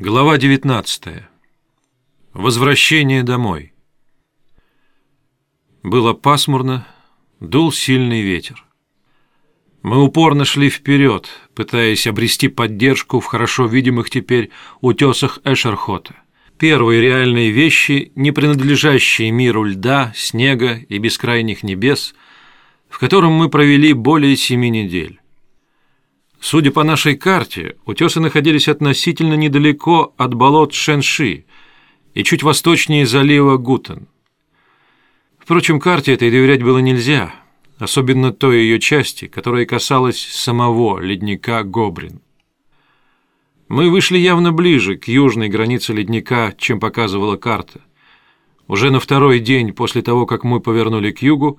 Глава 19. Возвращение домой. Было пасмурно, дул сильный ветер. Мы упорно шли вперед, пытаясь обрести поддержку в хорошо видимых теперь утесах Эшерхота. Первые реальные вещи, не принадлежащие миру льда, снега и бескрайних небес, в котором мы провели более семи недель. Судя по нашей карте, утесы находились относительно недалеко от болот Шенши и чуть восточнее залива Гутен. Впрочем, карте этой доверять было нельзя, особенно той ее части, которая касалась самого ледника Гобрин. Мы вышли явно ближе к южной границе ледника, чем показывала карта. Уже на второй день после того, как мы повернули к югу,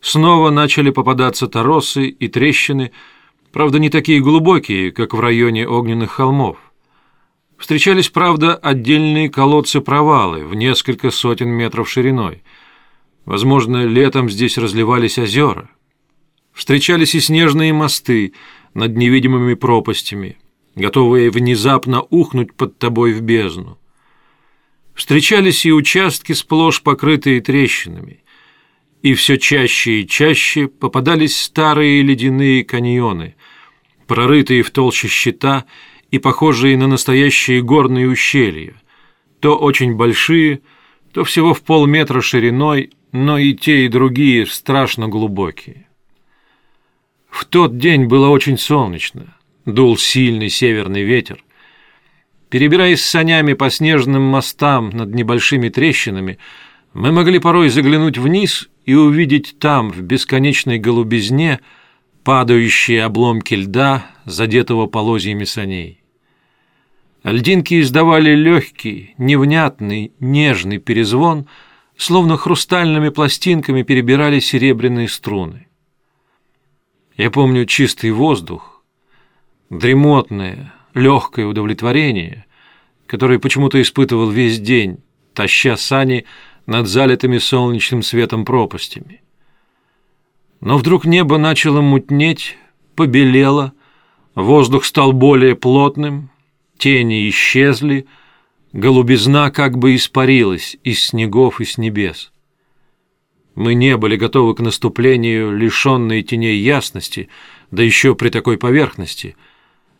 снова начали попадаться торосы и трещины, правда, не такие глубокие, как в районе огненных холмов. Встречались, правда, отдельные колодцы-провалы в несколько сотен метров шириной. Возможно, летом здесь разливались озера. Встречались и снежные мосты над невидимыми пропастями, готовые внезапно ухнуть под тобой в бездну. Встречались и участки, сплошь покрытые трещинами, и все чаще и чаще попадались старые ледяные каньоны, прорытые в толще щита и похожие на настоящие горные ущелья, то очень большие, то всего в полметра шириной, но и те, и другие страшно глубокие. В тот день было очень солнечно, дул сильный северный ветер. Перебираясь санями по снежным мостам над небольшими трещинами, мы могли порой заглянуть вниз и увидеть там, в бесконечной голубизне, падающие обломки льда, задетого полозьями саней. Льдинки издавали легкий, невнятный, нежный перезвон, словно хрустальными пластинками перебирали серебряные струны. Я помню чистый воздух, дремотное, легкое удовлетворение, которое почему-то испытывал весь день, таща сани над залитыми солнечным светом пропастями. Но вдруг небо начало мутнеть, побелело, воздух стал более плотным, тени исчезли, голубизна как бы испарилась из снегов и с небес. Мы не были готовы к наступлению, лишенной теней ясности, да еще при такой поверхности.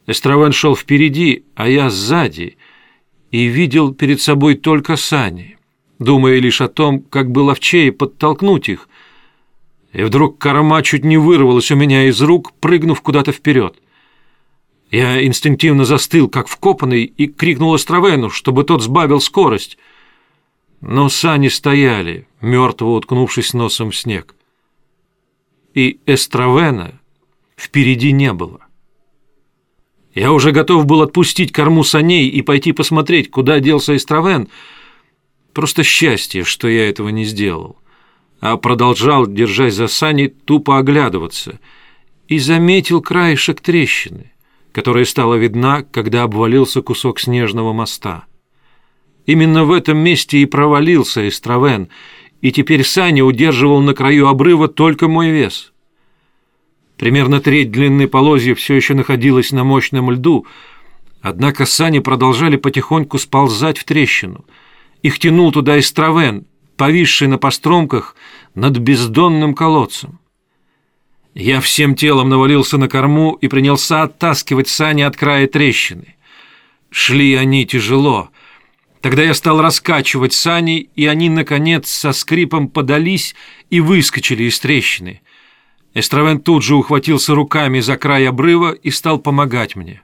Эстравен шел впереди, а я сзади, и видел перед собой только сани, думая лишь о том, как бы ловчее подтолкнуть их, и вдруг корма чуть не вырвалась у меня из рук, прыгнув куда-то вперед. Я инстинктивно застыл, как вкопанный, и крикнул Островену, чтобы тот сбавил скорость. Но сани стояли, мертво уткнувшись носом в снег. И Эстравена впереди не было. Я уже готов был отпустить корму саней и пойти посмотреть, куда делся Эстравен. Просто счастье, что я этого не сделал а продолжал, держась за сани, тупо оглядываться, и заметил краешек трещины, которая стала видна, когда обвалился кусок снежного моста. Именно в этом месте и провалился Эстравен, и теперь сани удерживал на краю обрыва только мой вес. Примерно треть длины полозья все еще находилась на мощном льду, однако сани продолжали потихоньку сползать в трещину. Их тянул туда Эстравен, повисший на постромках над бездонным колодцем. Я всем телом навалился на корму и принялся оттаскивать сани от края трещины. Шли они тяжело. Тогда я стал раскачивать сани, и они, наконец, со скрипом подались и выскочили из трещины. Эстравен тут же ухватился руками за край обрыва и стал помогать мне.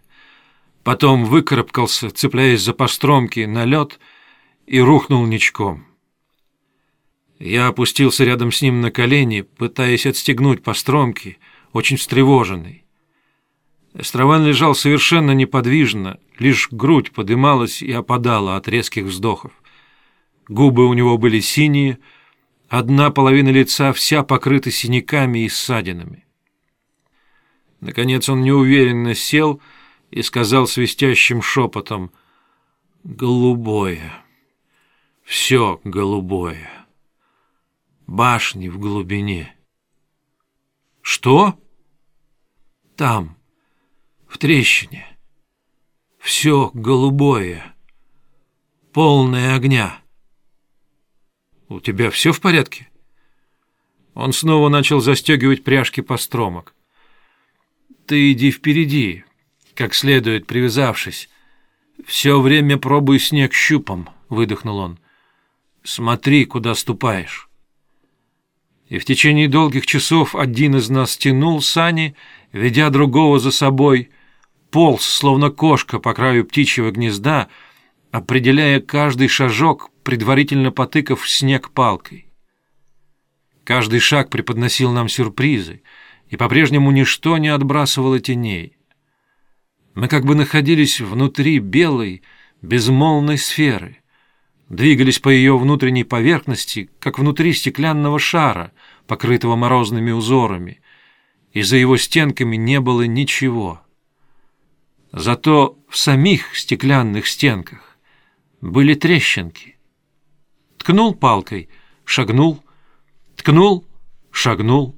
Потом выкарабкался, цепляясь за постромки на лед, и рухнул ничком. Я опустился рядом с ним на колени, пытаясь отстегнуть по стромке, очень встревоженный. Эстраван лежал совершенно неподвижно, лишь грудь подымалась и опадала от резких вздохов. Губы у него были синие, одна половина лица вся покрыта синяками и ссадинами. Наконец он неуверенно сел и сказал свистящим шепотом «Голубое, все голубое» башни в глубине. Что? Там, в трещине. все голубое, полное огня. У тебя все в порядке? Он снова начал застегивать пряжки постромок. Ты иди впереди, как следует привязавшись. Все время пробуй снег щупом, выдохнул он. Смотри, куда ступаешь. И в течение долгих часов один из нас тянул сани, ведя другого за собой, полз, словно кошка по краю птичьего гнезда, определяя каждый шажок, предварительно потыкав снег палкой. Каждый шаг преподносил нам сюрпризы, и по-прежнему ничто не отбрасывало теней. Мы как бы находились внутри белой, безмолвной сферы, двигались по ее внутренней поверхности, как внутри стеклянного шара, покрытого морозными узорами, и за его стенками не было ничего. Зато в самих стеклянных стенках были трещинки. Ткнул палкой, шагнул, ткнул, шагнул.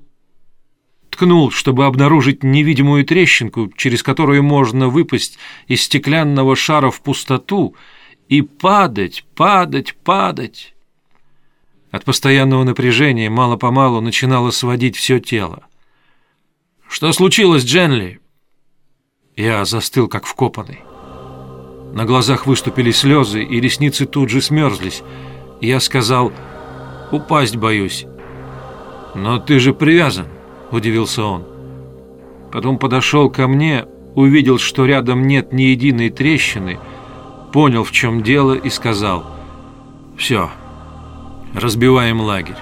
Ткнул, чтобы обнаружить невидимую трещинку, через которую можно выпасть из стеклянного шара в пустоту и падать, падать, падать. От постоянного напряжения мало-помалу начинало сводить все тело. «Что случилось, Дженли?» Я застыл, как вкопанный. На глазах выступили слезы, и ресницы тут же смерзлись. Я сказал, «Упасть боюсь». «Но ты же привязан», — удивился он. Потом подошел ко мне, увидел, что рядом нет ни единой трещины, понял, в чем дело, и сказал, «Все, разбиваем лагерь».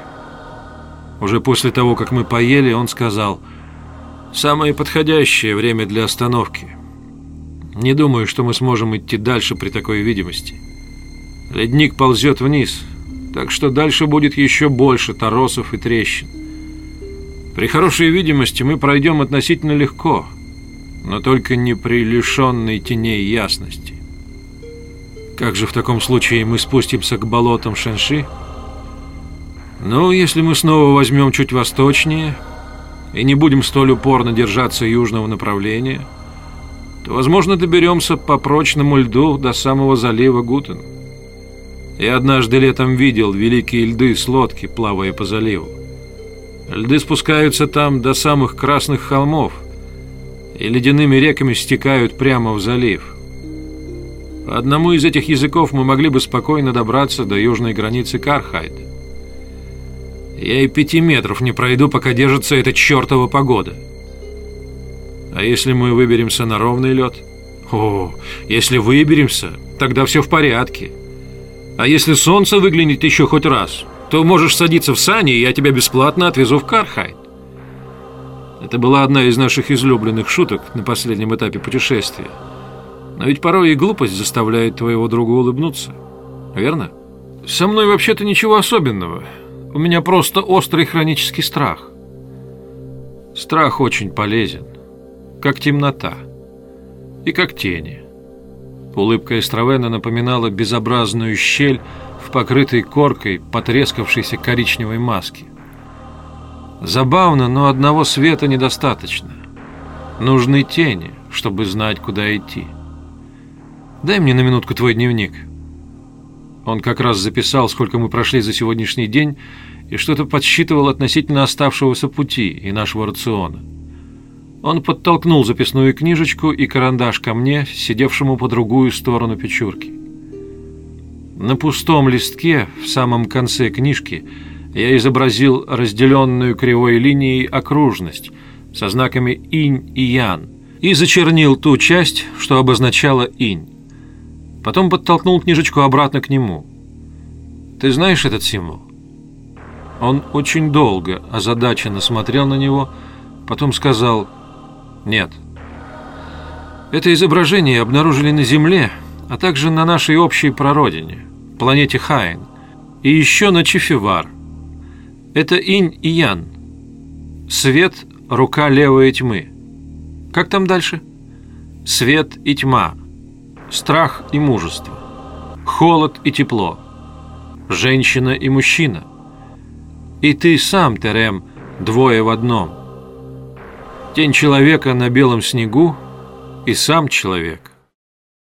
Уже после того, как мы поели, он сказал. Самое подходящее время для остановки. Не думаю, что мы сможем идти дальше при такой видимости. Ледник ползет вниз, так что дальше будет еще больше торосов и трещин. При хорошей видимости мы пройдем относительно легко, но только не при лишенной теней ясности. Как же в таком случае мы спустимся к болотам Шенши? Ну, если мы снова возьмем чуть восточнее и не будем столь упорно держаться южного направления, то, возможно, доберемся по прочному льду до самого залива Гутен. Я однажды летом видел великие льды с лодки, плавая по заливу. Льды спускаются там до самых красных холмов и ледяными реками стекают прямо в залив. По одному из этих языков мы могли бы спокойно добраться до южной границы Кархайда. Я и пяти метров не пройду, пока держится эта чертова погода. А если мы выберемся на ровный лед? О, если выберемся, тогда все в порядке. А если солнце выглянет еще хоть раз, то можешь садиться в сани, и я тебя бесплатно отвезу в Кархайт. Это была одна из наших излюбленных шуток на последнем этапе путешествия. Но ведь порой и глупость заставляет твоего друга улыбнуться. Верно? Со мной вообще-то ничего особенного. У меня просто острый хронический страх. Страх очень полезен, как темнота и как тени. Улыбка Эстравена напоминала безобразную щель в покрытой коркой потрескавшейся коричневой маски. Забавно, но одного света недостаточно. Нужны тени, чтобы знать, куда идти. Дай мне на минутку твой дневник. Он как раз записал, сколько мы прошли за сегодняшний день, и что-то подсчитывал относительно оставшегося пути и нашего рациона. Он подтолкнул записную книжечку и карандаш ко мне, сидевшему по другую сторону печурки. На пустом листке, в самом конце книжки, я изобразил разделенную кривой линией окружность со знаками инь и ян и зачернил ту часть, что обозначала инь. Потом подтолкнул книжечку обратно к нему. «Ты знаешь этот символ?» Он очень долго озадаченно смотрел на него, потом сказал «Нет». Это изображение обнаружили на Земле, а также на нашей общей прародине, планете Хайн, и еще на Чифивар. Это инь и ян. Свет – рука левой тьмы. Как там дальше? Свет и тьма – страх и мужество, холод и тепло, женщина и мужчина. И ты сам, Терем, двое в одном. Тень человека на белом снегу и сам человек.